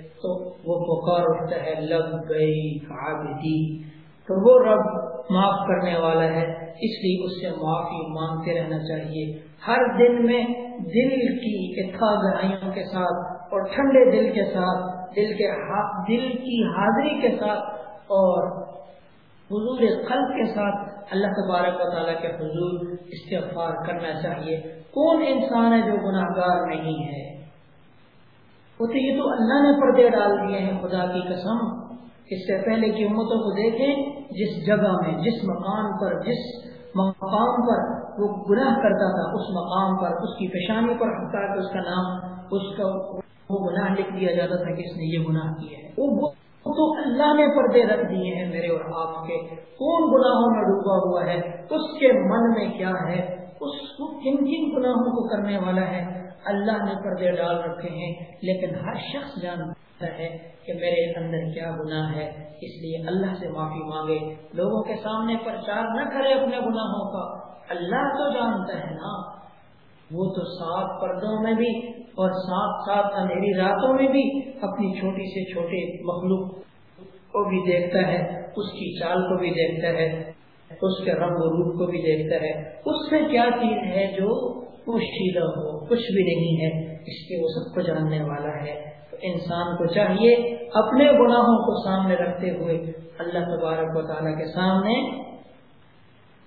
تو وہ پکار اٹھتا ہے لب گئی عابدی۔ تو وہ رب معاف کرنے والا ہے، اس لیے اس سے معافی مانگتے رہنا چاہیے۔ ہر دن میں دل کی اتھا گہرائیوں کے ساتھ اور ٹھنڈے دل کے ساتھ، دل کے دل کی حاضری کے ساتھ اور حضور قلب کے ساتھ اللہ تبارک و تعالیٰ کے حضور استغفار کرنا چاہیے۔ کون انسان ہے جو گناہ گار نہیں ہے؟ وہ تو یہ تو اللہ نے پردے ڈال دیے ہیں، خدا کی قسم۔ اس سے پہلے کی امتوں کو دیکھیں، جس جگہ میں، جس مقام پر، جس مقام پر وہ گناہ کرتا تھا، اس مقام پر، اس کی پیشانی پر کہ اس کا نام، اس کا وہ گناہ لکھ دیا جاتا تھا کہ اس نے یہ گناہ کیا ہے وہ تو اللہ نے پردے رکھ دیے ہیں میرے اور آپ کے۔ کون گناہوں میں ڈوبا ہوا ہے؟ اس کے من میں کیا ہے؟ اس کن کن گناہوں کو کرنے والا ہے؟ اللہ نے پردے ڈال رکھے ہیں، لیکن ہر شخص جانتا ہے کہ میرے اندر کیا گناہ ہے، اس لیے اللہ سے معافی مانگے۔ لوگوں کے سامنے پرچار نہ کرے اپنے گناہوں کا۔ اللہ تو جانتا ہے نا۔ وہ تو سات پردوں میں بھی اور سات سات اندھیری راتوں میں بھی اپنی چھوٹی سے چھوٹے مخلوق کو بھی دیکھتا ہے، اس کی چال کو بھی دیکھتا ہے، اس کے رنگ و روپ کو بھی دیکھتا ہے۔ اس سے کیا چیز ہے جو پوشیدہ ہو کچھ بھی نہیں ہے، اس کے وہ سب کو جاننے والا ہے۔ تو انسان کو چاہیے اپنے گناہوں کو سامنے رکھتے ہوئے اللہ تبارک و تعالیٰ کے سامنے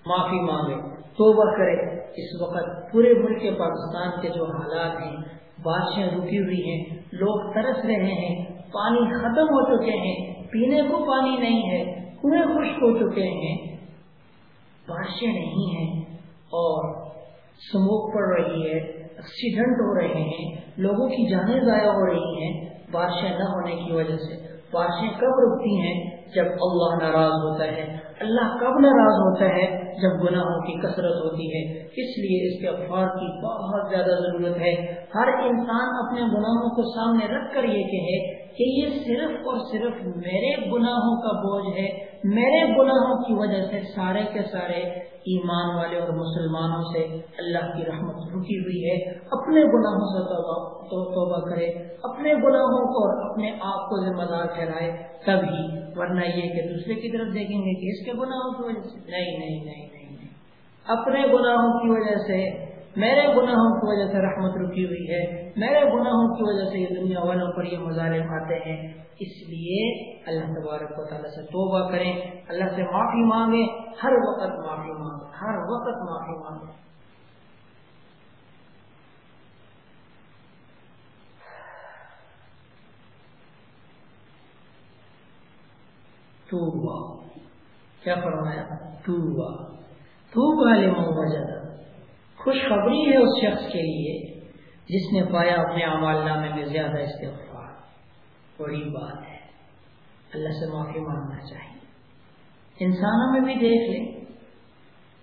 معافی مانگے، توبہ کرے۔ اس وقت پورے ملک پاکستان کے جو حالات ہیں، بارشیں رکی ہوئی ہیں، لوگ ترس رہے ہیں، پانی ختم ہو چکے ہیں، پینے کو پانی نہیں ہے کنویں خشک ہو چکے ہیں۔ بارشیں نہیں ہیں اور سموک پڑ رہی ہے ایکسیڈنٹ ہو رہے ہیں، لوگوں کی جانیں ضائع ہو رہی ہیں۔ بارشیں نہ ہونے کی وجہ سے۔ بارشیں کب رکتی ہیں؟ جب اللہ ناراض ہوتا ہے۔ اللہ کب ناراض ہوتا ہے؟ جب گناہوں کی کثرت ہوتی ہے۔ اس لیے اس کے افراد کی بہت زیادہ ضرورت ہے۔ ہر انسان اپنے گناہوں کو سامنے رکھ کر یہ کہے کہ یہ صرف اور صرف میرے گناہوں کا بوجھ ہے، میرے گناہوں کی وجہ سے سارے کے سارے ایمان والے اور مسلمانوں سے اللہ کی رحمت رکی ہوئی ہے۔ اپنے گناہوں سے تو توبہ کرے، اپنے گناہوں کو اور اپنے آپ کو ذمہ دار ٹھہرائے تبھی۔ ورنہ یہ کہ دوسرے کی طرف دیکھیں گے کہ اس کے گناہوں کی وجہ سے نہیں نہیں نہیں نہیں۔ اپنے گناہوں کی وجہ سے میرے گناہوں کی وجہ سے رحمت رکی ہوئی ہے، میرے گناہوں کی وجہ سے یہ دنیا والوں پر یہ مظاہرے آتے ہیں۔ اس لیے اللہ تبارک و تعالیٰ سے توبہ کریں۔ اللہ سے معافی مانگے ہر وقت معافی مانگے ہر وقت معافی مانگے توبہ۔ کیا فرمایا؟ توبہ۔ توبہ لمن وجدہ۔ خوشخبری ہے اس شخص کے لیے جس نے پایا اپنے عمال نامے میں زیادہ استغفار۔ بڑی بات ہے۔ اللہ سے معافی مانگنا چاہیے۔ انسانوں میں بھی دیکھ لیں۔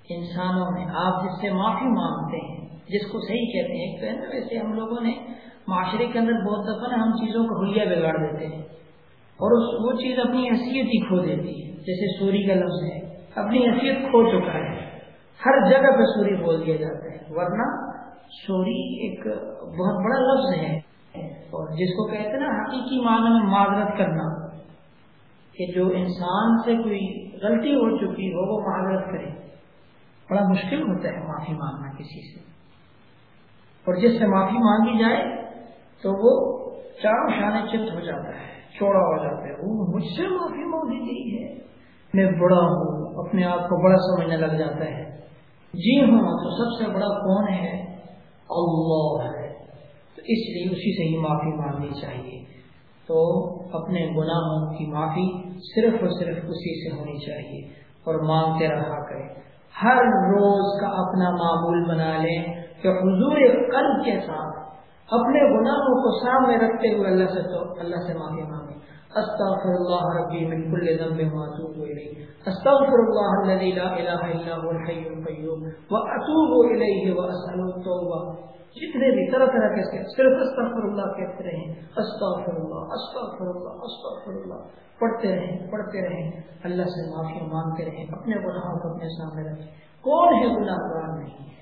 انسانوں میں آپ جس سے معافی مانگتے ہیں، جس کو صحیح کہتے ہیں تو نا ویسے ہم لوگوں نے معاشرے کے اندر بہت دفعہ نا ہم چیزوں کو حلیہ بگاڑ دیتے ہیں۔ اور اس وہ چیز اپنی حیثیت ہی کھو دیتی ہے۔ جیسے سوری کا لفظ ہے، اپنی حیثیت کھو چکا ہے۔ ہر جگہ پہ سوری بول دیا جاتا ہے۔ ورنہ سوری ایک بہت بڑا لفظ ہے۔ اور جس کو کہتے نا حقیقی معنی میں معذرت کرنا، کہ جو انسان سے کوئی غلطی ہو چکی ہو، وہ معذرت کرے۔ بڑا مشکل ہوتا ہے معافی مانگنا کسی سے۔ اور جس سے معافی مانگی جائے، تو وہ چاروں شانے چت ہو جاتا ہے، چوڑا ہو جاتا ہے۔ وہ مجھ سے معافی مانگی گئی ہے، میں بڑا ہوں، اپنے آپ کو بڑا سمجھنے لگ جاتا ہے۔ جی ہاں تو سب سے بڑا کون ہے؟ اللہ ہے۔ تو اس لیے اسی سے ہی معافی مانگنی چاہیے۔ تو اپنے گناہوں کی معافی صرف اور صرف اسی سے ہونی چاہیے۔ اور مانگتے رہا کرے ہر روز کا اپنا معمول بنا لیں کہ حضور قلب کے ساتھ اپنے گناہوں کو سامنے رکھتے ہوئے اللہ سے تو اللہ سے معافی مانگے استغفر الله ربي من كل ذنب واتوب اليه استغفر الله الذي لا اله الا هو الحي القيوم. واتوب اليه واسال التوبه جتنے بھی طرح طرح کے صرف استغفر اللہ کہتے رہیں. استغفر اللہ استغفر اللہ استغفر اللہ پڑھتے رہیں پڑھتے رہیں. اللہ سے معافی مانگتے رہیں. اپنے گناہوں کو اپنے سامنے رکھیں. کون ہے گناہ گار نہیں؟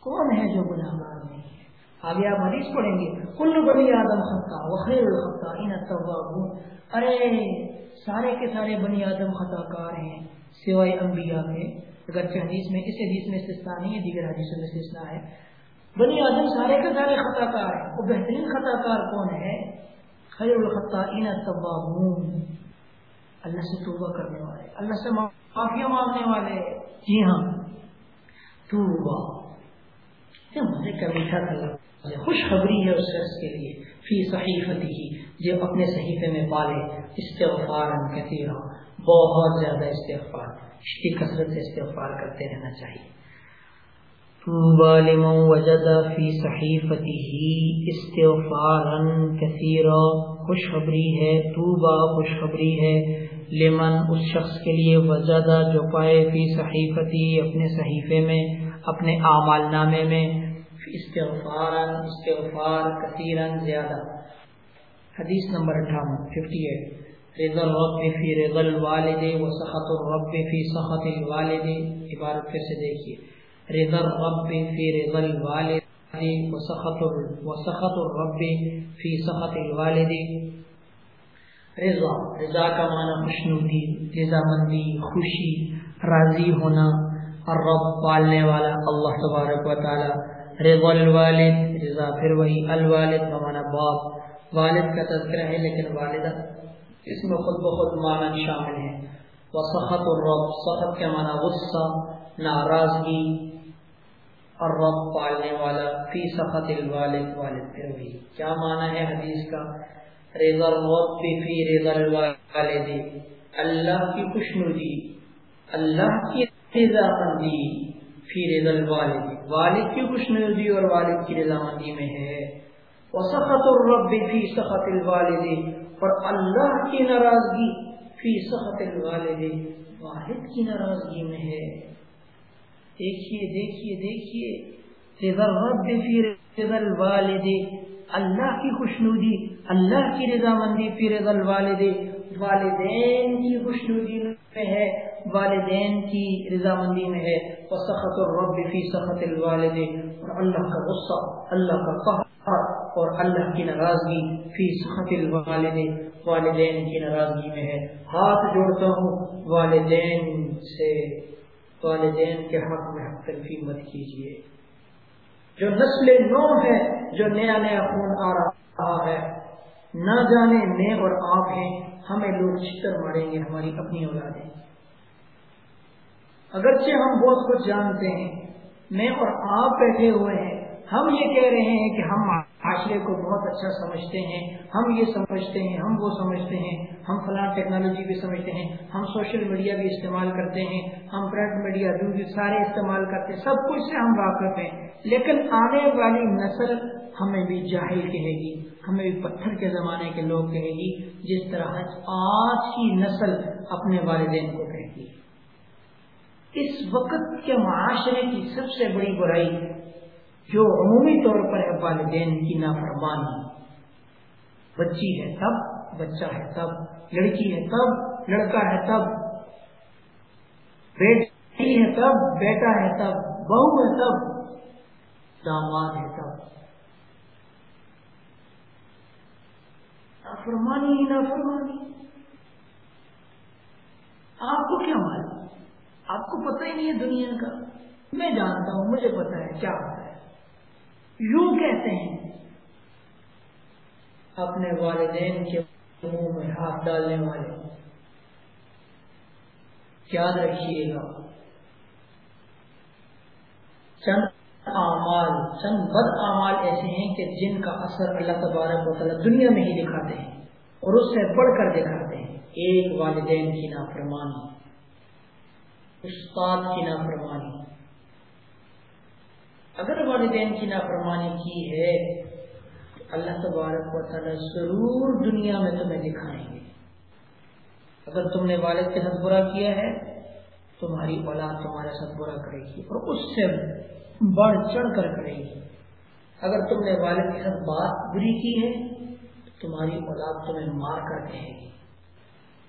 کون ہے جو گناہ گار نہیں؟ آگے آپ حدیث پڑھیں گے، کل بنی آدم خطا وخیر الخطا ان التوابون. ارے، سارے کے سارے بنی آدم خطا کار ہیں، سوائے انبیاء کے۔ اگرچہ حدیث میں، اس حدیث میں استثناء نہیں ہے، دیگر حدیثوں میں استثناء ہے۔ بنی آدم سارے کے سارے خطا کار ہیں۔ وہ بہترین خطا کار کون ہے؟ خیر الخطا ان التوابون۔ اللہ سے توبہ کرنے والے، اللہ سے معافیا مانگنے والے۔ جی ہاں توبہ۔ مجھے کبھی تھا۔ خوشخبری ہے اس شخص کے لیے، فی صحیفتی ہی جو اپنے صحیفے میں پالے، استغفار کثیرا بہت زیادہ استغفار اس کی کثرت سے استغفار کرتے رہنا چاہیے۔ وجد فی صحیفته استغفارا كثيرا خوشخبری ہے، توبہ خوشخبری ہے۔ لمن اس شخص کے لیے وجدہ جو پائے فی صحیفتی اپنے صحیفے میں، اپنے اعمال نامے میں استغفارا، استغفار كثيرا زیادہ۔ حدیث نمبر 58 رضا الرب فی رضا الوالد و سخط الرب فی سخط الوالد۔ عبارت پھر سے دیکھیے۔ رضا الرب فی رضا الوالد و سخط و سخط الرب فی سخط الوالد۔ رضا رضا کا معنی خوشنودی رضا مندی خوشی، راضی ہونا اور رب پالنے والا، اللہ تبارک و تعالی۔ رضا الوالد رضا پھر وہی الوالد کا معنی باپ۔ والد کا تذکرہ ہے لیکن والدہ اس میں خود بخود معنی شامل ہیں۔ وہ سخت اور رب کے معنی؟ غصہ، ناراضگی۔ اور رب پالنے والا، فی سخت الوالد، والد پھر بھی کیا معنی ہے حدیث کا؟ رضا الرب فی رضا الوالد اللہ کی خوشنودی، اللہ کی رضا مندی فی رضا الوالد والد کی خوشنودی اور والد کی رضا مندی میں ہے؟ وسخط الرب فی سخط الوالد۔ اور اللہ کی ناراضگی فی سخت الوالد۔ واحد کی ناراضگی میں ہے۔ دیکھیے دیکھیے دیکھیے۔ رب فی رضا الوالد۔ اللہ کی خوشنودی، اللہ کی رضامندی فی رضا الوالد۔ والدین کی خوشنودی میں ہے۔ والدین کی رضامندی میں ہے۔ وسخط الرب فی سخط الوالد۔ اور اللہ کا غصہ، اللہ کا قہر اور اللہ کی ناراضگی فی سخط الوالد۔ والدین کی ناراضگی میں ہے۔ ہاتھ جوڑتا ہوں۔ والدین سے، والدین کے حق میں حق تلفی مت کیجیے جو نسل نو ہے، جو نیا نیا خون آ رہا ہے۔ نہ جانے میں اور آپ ہیں۔ ہمیں لوگ چتر ماریں گے، ہماری اپنی اولادیں۔ اگرچہ ہم بہت کچھ جانتے ہیں، میں اور آپ بیٹھے ہوئے ہیں۔ ہم یہ کہہ رہے ہیں کہ ہم معاشرے کو بہت اچھا سمجھتے ہیں، ہم یہ سمجھتے ہیں، ہم وہ سمجھتے ہیں، ہم فلاں ٹیکنالوجی بھی سمجھتے ہیں، ہم سوشل میڈیا بھی استعمال کرتے ہیں، ہم پرنٹ میڈیا بھی سارے استعمال کرتے ہیں، سب کچھ سے ہم واقف ہیں۔ لیکن آنے والی نسل ہمیں بھی جاہل کہے گی، ہمیں بھی پتھر کے زمانے کے لوگ کہے گی، جس طرح آج کی نسل اپنے والدین کو کہے گی اس وقت کے معاشرے کی سب سے بڑی برائی جو عمومی طور پر ہے، والدین کی نافرمانی۔ بچی ہے تب، بچہ ہے تب، لڑکی ہے تب، لڑکا ہے تب، بیٹی ہے تب، بیٹا ہے تب، بہو ہے تب، داماد ہے تب۔ نافرمانی ہی نافرمانی۔ آپ کو کیا معلوم؟ آپ کو پتہ ہی نہیں ہے دنیا کا۔ میں جانتا ہوں، مجھے پتا ہے، کیا ہوتا ہے۔ یوں کہتے ہیں۔ اپنے والدین کے منہ میں ہاتھ ڈالنے والے۔ یاد رکھیے گا۔ چند اعمال، چند بد اعمال ایسے ہیں کہ جن کا اثر اللہ تبارک و تعالیٰ دنیا میں ہی دکھاتے ہیں اور اس سے بڑھ کر دکھاتے ہیں۔ ایک والدین کی نافرمانی۔ استاد کی نافرمانی۔ اگر والدین کی نافرمانی کی ہے تو اللہ تبارک و تعالیٰ ضرور دنیا میں تمہیں دکھائیں گے۔ اگر تم نے والد کے ساتھ برا کیا ہے، تمہاری اولاد تمہارے ساتھ برا کرے گی اور اس سے بڑھ چڑھ کر کرے گی۔ اگر تم نے والد کے ساتھ بات بری کی ہے تو تمہاری اولاد تمہیں مار کر کہے گی۔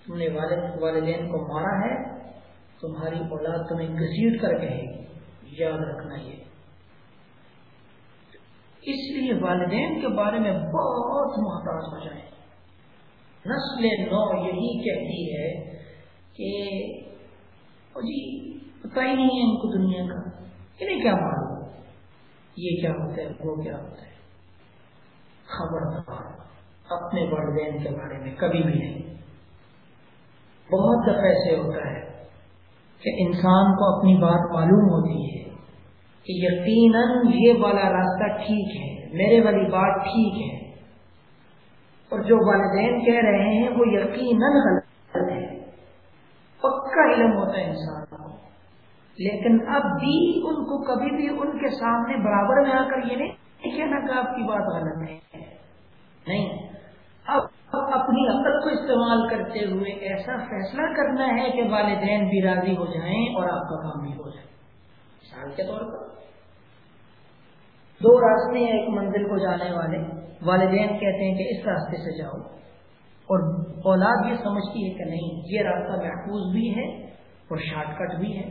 تم نے والد والدین کو مارا ہے تمہاری اولاد تمہیں گھسیٹ کر کہے گی، یاد رکھنا یہ۔ اس لیے والدین کے بارے میں بہت محتاط ہو جائیں۔ نسل نو یہی کہتی ہے کہ جی پتا ہی نہیں ہے ان کو دنیا کا۔ انہیں کیا معلوم؟ یہ کیا ہوتا ہے؟ وہ کیا ہوتا ہے؟ خبردار، اپنے والدین کے بارے میں کبھی بھی نہیں۔ بہت دفعہ ایسے ہوتا ہے۔ کہ انسان کو اپنی بات معلوم ہوتی ہے کہ یقیناً یہ والا راستہ ٹھیک ہے، میرے والی بات ٹھیک ہے۔ اور جو والدین کہہ رہے ہیں وہ یقیناً غلط ہے۔ پکا علم ہوتا ہے انسان کو۔ لیکن اب بھی ان کو کبھی بھی ان کے سامنے برابر میں آ کر یہ نہیں کہنا کہ آپ کی بات غلط ہے۔ نہیں۔ اپنی عقل کو استعمال کرتے ہوئے ایسا فیصلہ کرنا ہے کہ والدین بھی راضی ہو جائیں اور آپ کا کام بھی ہو جائے۔ مثال کے طور پر، دو راستے ہیں ایک منزل کو جانے والے۔ والدین کہتے ہیں کہ اس راستے سے جاؤ۔ اور اولاد یہ سمجھتی ہے کہ نہیں، یہ راستہ محفوظ بھی ہے اور شارٹ کٹ بھی ہے۔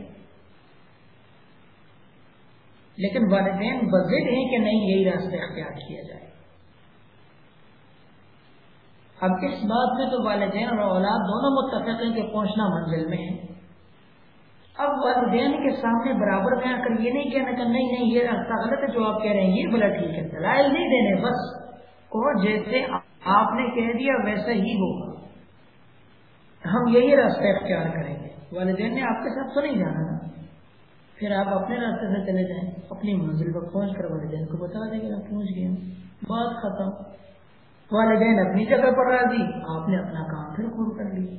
لیکن والدین بزد ہیں کہ نہیں، یہی راستہ اختیار کیا جائے۔ اب اس بات میں تو والدین اور اولاد دونوں متفق ہیں کہ پہنچنا منزل میں ہے۔ اب والدین کے سامنے برابر میں آ کر یہ نہیں کہنا کہ نہیں نہیں، یہ راستہ غلط ہے جو آپ کہہ رہے ہیں، یہ بلا ٹھیک ہے، دلائل نہیں دینے، بس کو جیسے آپ نے کہہ دیا ویسا ہی ہوگا۔ ہم یہی راستہ اختیار کریں گے۔ والدین نے آپ کے ساتھ تو نہیں جانا نا پھر آپ اپنے راستے سے چلے جائیں، اپنی منزل پر پہنچ کر والدین کو بتا دیں گے آپ پہنچ گئے بات ختم۔ والدین اپنی جگہ پر راضی، آپ نے اپنا کام پھر پور کر لیا۔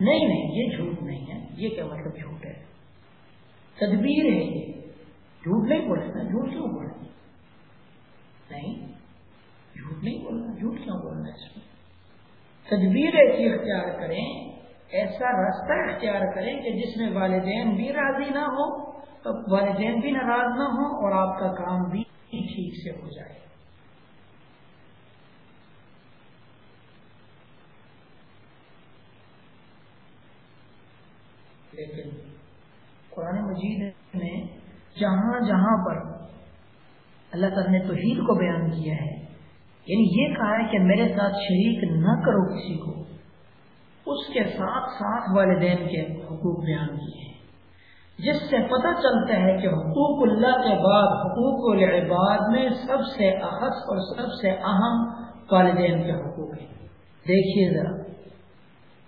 نہیں نہیں، یہ جھوٹ نہیں ہے، یہ کیا مطلب جھوٹ ہے؟ تدبیر ہے یہ۔ جھوٹ نہیں بولنا، جھوٹ کیوں بولنا؟ نہیں، جھوٹ نہیں بولنا، جھوٹ کیوں بولنا اس میں؟ تدبیر ایسی اختیار کریں، ایسا راستہ اختیار کریں کہ جس میں والدین بھی راضی نہ ہو تو والدین بھی ناراض نہ ہو اور آپ کا کام بھی ٹھیک سے ہو جائے۔ لیکن قرآن مجید میں جہاں جہاں پر اللہ تعالیٰ نے توحید کو بیان کیا ہے یعنی یہ کہا ہے کہ میرے ساتھ شریک نہ کرو کسی کو، اس کے ساتھ ساتھ والدین کے حقوق بیان کیے ہیں۔ جس سے پتہ چلتا ہے کہ حقوق اللہ کے بعد، حقوق العباد میں سب سے احس اور سب سے اہم والدین کے حقوق ہیں۔ دیکھیے ذرا۔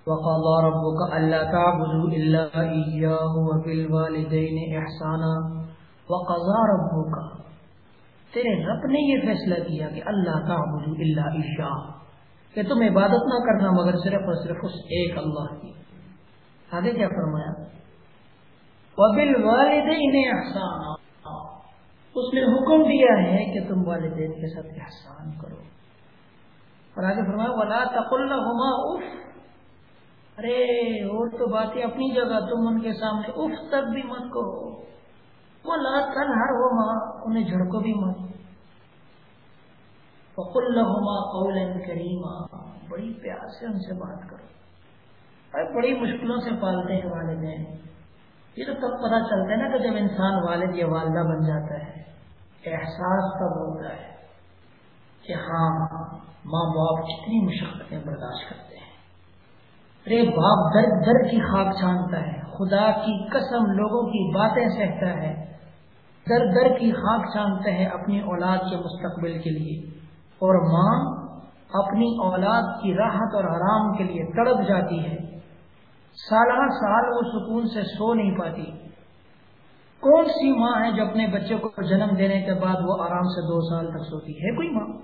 وقضى ربك ألا تعبدوا إلا إياه وبالوالدين إحسانا. وقضى ربك. تیرے رب نے یہ فیصلہ کیا کہ اللہ تعبدوا إلا إياه. کہ تم عبادت نہ کرنا مگر صرف اور صرف اس ایک اللہ کی. آگے کیا فرمایا؟ وبالوالدين إحسانا. اس نے حکم دیا ہے کہ تم والدین کے ساتھ احسان کرو. اور آگے فرمایا، ولا تقل لهما اف ارے اور تو باتیں اپنی جگہ تم ان کے سامنے، اف تک بھی مت کہو۔ وہ لات ہر ہو ماں، انہیں جھڑکو بھی مت۔ فقل لہما قول کریما۔ بڑی پیار سے ان سے بات کرو۔ ارے بڑی مشکلوں سے پالتے ہیں والدین۔ یہ تو تب پتہ چلتا ہے نا کہ جب انسان والد یا والدہ بن جاتا ہے، احساس تب ہوتا ہے کہ ہاں ماں باپ کتنی مشقتیں برداشت کرتے ہیں۔ رے باپ، در در کی خاک چھانتا ہے، خدا کی قسم لوگوں کی باتیں سہتا ہے۔ در در کی خاک چھانتا ہے اپنی اولاد کے مستقبل کے لیے۔ اور ماں اپنی اولاد کی راحت اور آرام کے لیے تڑپ جاتی ہے۔ سالہ سال وہ سکون سے سو نہیں پاتی۔ کون سی ماں ہے جو اپنے بچے کو جنم دینے کے بعد وہ آرام سے دو سال تک سوتی ہے کوئی ماں؟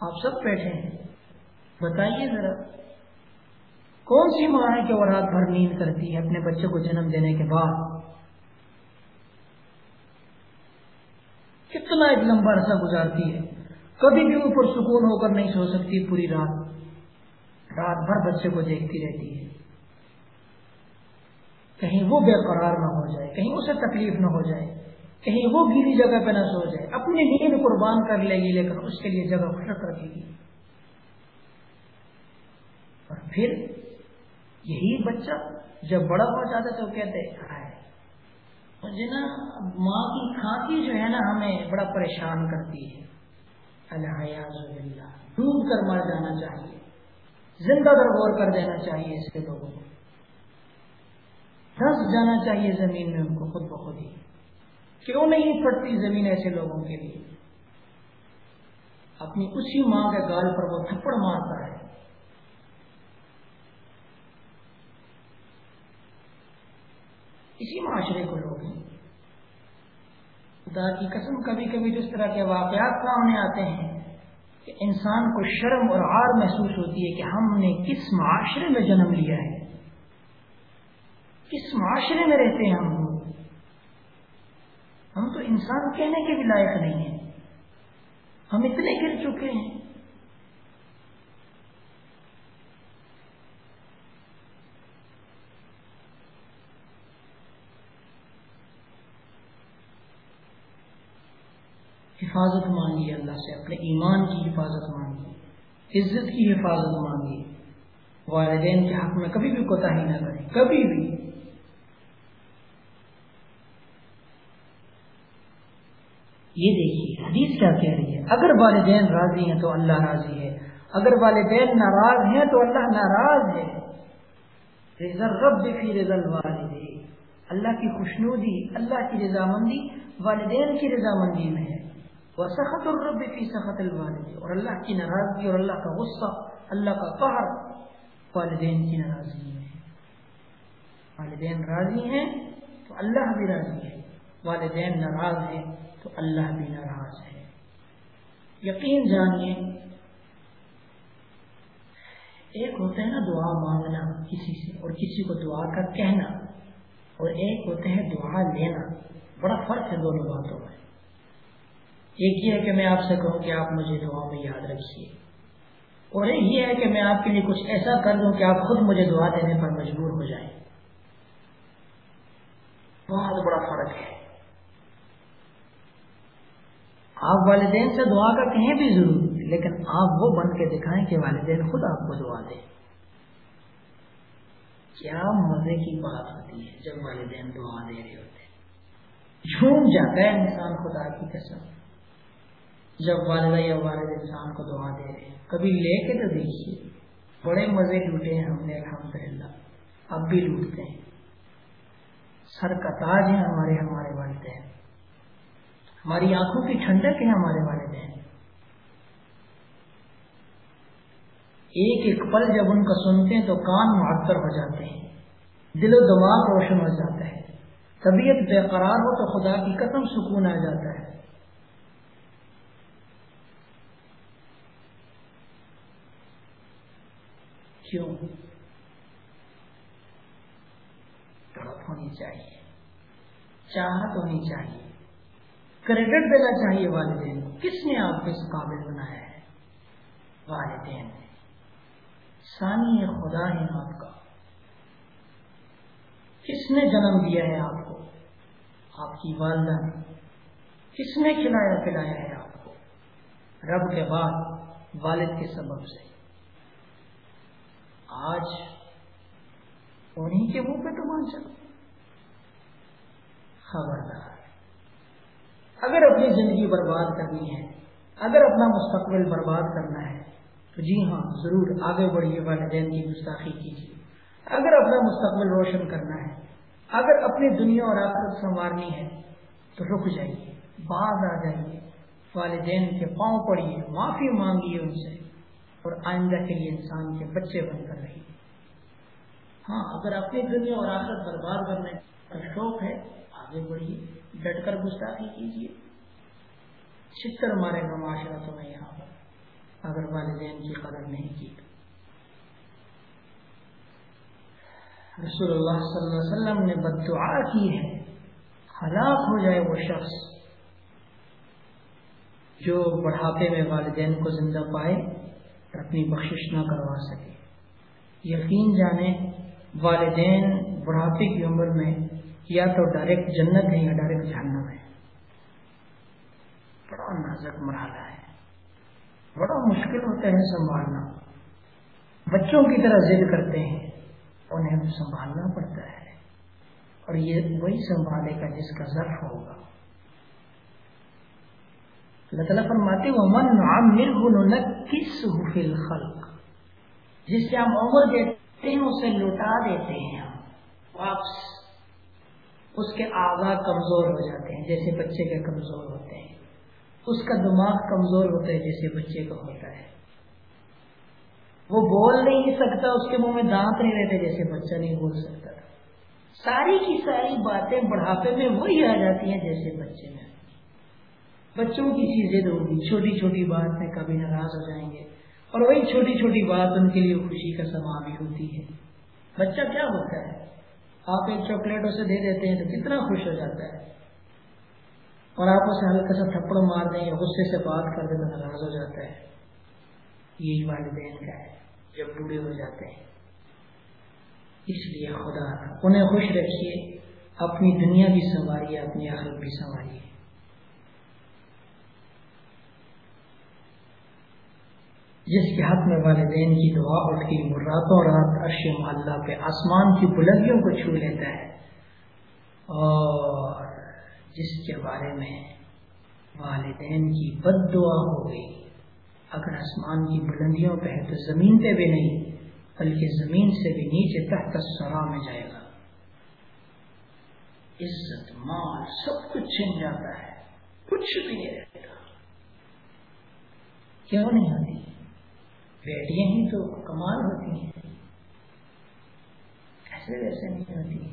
آپ سب بیٹھے ہیں۔ بتائیے ذرا۔ کون سی ماں ہے کہ وہ رات بھر نیند کرتی ہے اپنے بچے کو جنم دینے کے بعد؟ کتنا ایک لمبا عرصہ گزارتی ہے۔ کبھی بھی اوپر سکون ہو کر نہیں سو سکتی پوری رات۔ رات بھر بچے کو دیکھتی رہتی ہے۔ کہیں وہ بے قرار نہ ہو جائے، کہیں اسے تکلیف نہ ہو جائے، کہیں وہ گیلی جگہ پہ نہ سو جائے۔ اپنی نیند قربان کر لے گی، لیکن اس کے لیے جگہ خوشک رکھے گی اور پھر یہی بچہ جب بڑا ہو جاتا تو کہتے مجھے نا ماں کی کھانسی جو ہے نا ہمیں بڑا پریشان کرتی ہے۔ الحیاض باللہ، ڈوب کر مر جانا چاہیے۔ زندہ در غور کر دینا چاہیے اس کے لوگوں کو۔ دس جانا چاہیے زمین میں ان کو خود بخود ہی۔ کیوں نہیں پڑتی زمین ایسے لوگوں کے لیے؟ اپنی اسی ماں کے گال پر وہ تھپڑ مارتا ہے۔ اسی معاشرے کو لوگ ہیں۔ خدا کی قسم، کبھی کبھی جس طرح کے واقعات سامنے آتے ہیں کہ انسان کو شرم اور ہار محسوس ہوتی ہے کہ ہم نے کس معاشرے میں جنم لیا ہے۔ کس معاشرے میں رہتے ہیں ہم؟ لوگ ہم تو انسان کہنے کے بھی لائق نہیں ہیں۔ ہم اتنے گر چکے ہیں۔ حفاظت مانگی اللہ سے، اپنے ایمان کی حفاظت مانگی عزت کی حفاظت مانگی والدین کے حق میں کبھی بھی کوتا ہی نہ کریں، کبھی بھی۔ یہ دیکھیے، حدیث کیا کہہ رہی ہے؟ اگر والدین راضی ہیں تو اللہ راضی ہے، اگر والدین ناراض ہیں تو اللہ ناراض ہے۔ رب فی رضا اللہ کی خوشنودی، اللہ کی رضامندی والدین کی رضامندی میں ہے۔ وہ سخت الرب فی سخت الوالد. اور اللہ کی ناراضگی اور اللہ کا غصہ، اللہ کا قہر والدین کی ناراضگی میں ہے۔ والدین راضی ہیں تو اللہ بھی راضی ہے۔ والدین ناراض ہیں تو اللہ بھی ناراض ہے۔ یقین جانیے، ایک ہوتا ہے نا دعا مانگنا کسی سے اور کسی کو دعا کا کہنا، اور ایک ہوتا ہے دعا لینا۔ بڑا فرق ہے دونوں باتوں میں۔ یہ ہے کہ میں آپ سے کہوں کہ آپ مجھے دعا میں یاد رکھیے۔ اور ایک یہ ہے کہ میں آپ کے لیے کچھ ایسا کر دوں کہ آپ خود مجھے دعا دینے پر مجبور ہو جائیں۔ بہت بڑا فرق ہے۔ آپ والدین سے دعا کا کہیں بھی ضرور لیکن آپ وہ بن کے دکھائیں کہ والدین خود آپ کو دعا دیں۔ کیا مزے کی بات ہوتی ہے جب والدین دعا دے رہے ہوتے جھوم جاتا ہے انسان خدا کی قسم۔ جب والدہ یا والد انسان کو دعا دے رہے ہیں۔ کبھی لے کے تو دیکھیے۔ بڑے مزے لوٹے ہیں ہم نے الحمد للہ اب بھی لوٹتے ہیں۔ سر کا تاج ہے ہمارے ہمارے والدین۔ ہماری آنکھوں کی ٹھنڈک ہے ہمارے والدین۔ ایک ایک پل جب ان کا سنتے ہیں تو کان معطر ہو جاتے ہیں۔ دل و دماغ روشن ہو جاتا ہے۔ طبیعت بے قرار ہو تو خدا کی قسم سکون آ جاتا ہے۔ کیوں تڑپ ہونی چاہیے چاہت ہونی چاہیے کریڈٹ دینا چاہیے والدین کو کس نے آپ کو اس قابل بنایا ہے والدین نے ثانی خدا ہے آپ کا کس نے جنم دیا ہے آپ کو آپ کی والدہ نے کس نے کھلایا پلایا ہے آپ کو رب کے بعد والد کے سبب سے آج انہیں کے منہ پہ تو مان خبردار۔ اگر اپنی زندگی برباد کرنی ہے، اگر اپنا مستقبل برباد کرنا ہے، تو جی ہاں ضرور آگے بڑھیے والدین کی گستاخی کیجیے۔ اگر اپنا مستقبل روشن کرنا ہے، اگر اپنی دنیا اور آخرت سنوارنی ہے، تو رک جائیے بعض آ جائیے۔ والدین کے پاؤں پڑیے، معافی مانگیے ان سے۔ اور آئندہ کے لیے انسان کے بچے بن کر رہیے ہاں اگر اپنی دنیا اور آخرت برباد کرنے کا شوق ہے، آگے بڑھیے، ڈٹ کر گستاخی کیجیے۔ چھتر مارے گا معاشرہ تو میں یہاں پر اگر والدین کی قدر نہیں کی۔ رسول اللہ صلی اللہ علیہ وسلم نے بد دعا کی ہے، ہلاک ہو جائے وہ شخص جو بڑھاپے میں والدین کو زندہ پائے۔ اپنی بخشش نہ کروا سکے۔ یقین جانے والدین بڑھاپے کی عمر میں یا تو ڈائریکٹ جنت ہے یا ڈائریکٹ جہنم ہے۔ بڑا نازک مرحلہ ہے۔ بڑا مشکل ہوتا ہے سنبھالنا۔ بچوں کی طرح ضد کرتے ہیں، انہیں سنبھالنا پڑتا ہے۔ اور یہ وہی سنبھالے گا جس کا ضرف ہوگا۔ اللہ تعالیٰ فرماتے ومن کس الخلق جس سے ہم عمر دیتے ہیں اسے لوٹا دیتے ہیں ہم، واپس اس کے آغاز کمزور ہو جاتے ہیں، جیسے بچے کے کمزور ہوتے ہیں۔ اس کا دماغ کمزور ہوتا ہے، جیسے بچے کا ہوتا ہے۔ وہ بول نہیں سکتا، اس کے منہ میں دانت نہیں رہتے، جیسے بچہ نہیں بول سکتا۔ ساری کی ساری باتیں بڑھاپے میں وہی آ جاتی ہیں جیسے بچے میں۔ بچوں کی چیزیں ہوگی، چھوٹی چھوٹی بات میں کبھی ناراض ہو جائیں گے۔ اور وہی چھوٹی چھوٹی بات ان کے لیے خوشی کا سما بھی ہوتی ہے۔ بچہ کیا ہوتا ہے؟ آپ ایک چاکلیٹ اسے دے دیتے ہیں تو کتنا خوش ہو جاتا ہے۔ اور آپ اسے ہلکا سا تھپڑ مار دیں یا غصے سے بات کر دیں تو ناراض ہو جاتا ہے۔ یہی والدین کا ہے، جب بوڑھے ہو جاتے ہیں۔ اس لیے خدا انہیں خوش رکھیے، اپنی دنیا بھی سنواریے اپنی آخرت بھی سنواریے جس کے حق میں والدین کی دعا اٹھتی وہ راتوں رات عرش محلہ پہ آسمان کی بلندیوں کو چھو لیتا ہے اور جس کے بارے میں والدین کی بد دعا ہو گئی، اگر آسمان کی بلندیوں پہ ہے تو زمین پہ بھی نہیں، بلکہ زمین سے بھی نیچے تحت سرا میں جائے گا۔ عزت، مال، سب کچھ چھن جاتا ہے، کچھ بھی نہیں رہتا کیوں نہیں ہوتی بیٹیاں ہی تو کمال ہوتی ہیں۔ ایسے ویسے نہیں ہوتی۔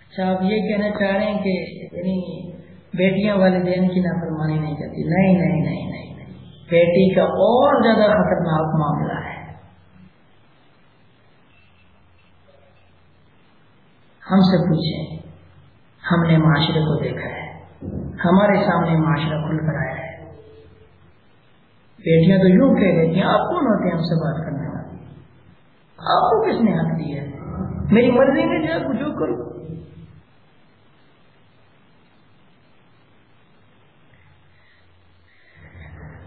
اچھا آپ یہ کہنا چاہ رہے ہیں کہ یعنی بیٹیاں والدین کی نافرمانی نہیں کرتی۔ نہیں نہیں نہیں نہیں بیٹی کا اور زیادہ خطرناک معاملہ ہے۔ ہم سے پوچھیں۔ ہم نے معاشرے کو دیکھا ہے۔ ہمارے سامنے معاشرہ کھل کر آیا ہے۔ بیٹیاں تو یوں کہہ دیتی ہیں، آپ کون ہوتے ہیں ہم سے بات کرنے والی آپ کو کس نے حق دیا میری مرضی میں جو کچھ کروں۔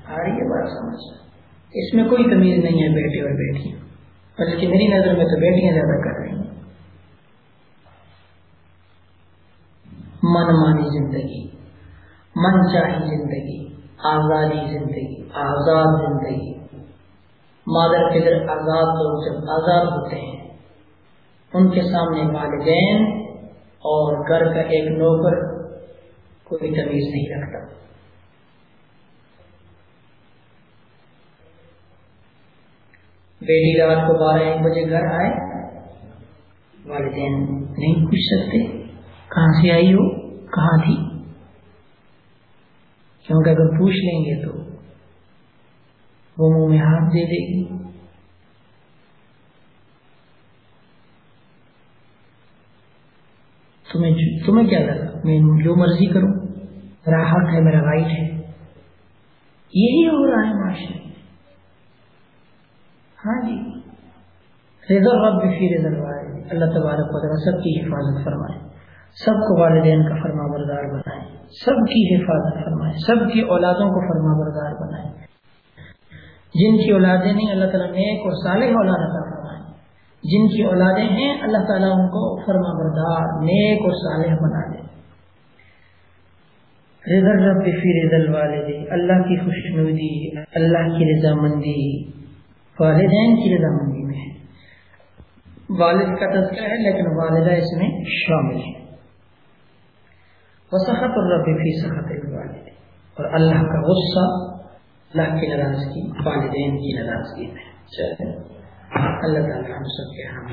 آ رہی ہے بات سمجھ۔ اس میں کوئی تمیز نہیں ہے بیٹے اور بیٹی بلکہ میری نظر میں تو بیٹیاں زیادہ کر رہی ہیں۔ من مانی زندگی، من چاہی زندگی۔ آزادی زندگی، آزاد زندگی۔ مادر کے در آزاد لوگ جب آزاد ہوتے ہیں، ان کے سامنے والدین اور گھر کا ایک نوکر کوئی تمیز نہیں رکھتا۔ بیٹی رات کو بارہ ایک بجے گھر آئے۔ والدین نہیں پوچھ سکتے، کہاں سے آئی ہو؟ کہاں تھی؟ کیونکہ اگر پوچھ لیں گے تو وہ منہ میں ہاتھ دے دے گی۔ تمہیں تمہیں کیا لگا؟ میں جو مرضی کروں۔ میرا حق ہے، میرا رائٹ ہے۔ یہی ہو رہا ہے معاشرے ہاں جی۔ رضا رب فی رضا اللہ تبارک و تعالیٰ سب کی حفاظت فرمائے۔ سب کو والدین کا فرما بردار بنائے۔ سب کی حفاظت فرمائے، سب کی اولادوں کو فرما بردار بنائے۔ جن کی اولادیں نہیں اللہ تعالیٰ نیک اور صالح اولاد عطا فرمائے۔ جن کی اولادیں ہیں، اللہ تعالیٰ ان کو فرما بردار نیک اور صالح بنا دے۔ رضا رب فی رضا الوالد، اللہ کی خوش نوی اللہ کی رضامندی، والدین کی رضامندی میں۔ ہے والد کا تذکرہ ہے، لیکن والدہ اس میں شامل ہے۔ وسخط الرب فی سخط الوالد اور اللہ کا غصہ اللہ کی ناراضگی، والدین کی ناراضگی میں اللہ تعالیٰ ہم سب کے ہم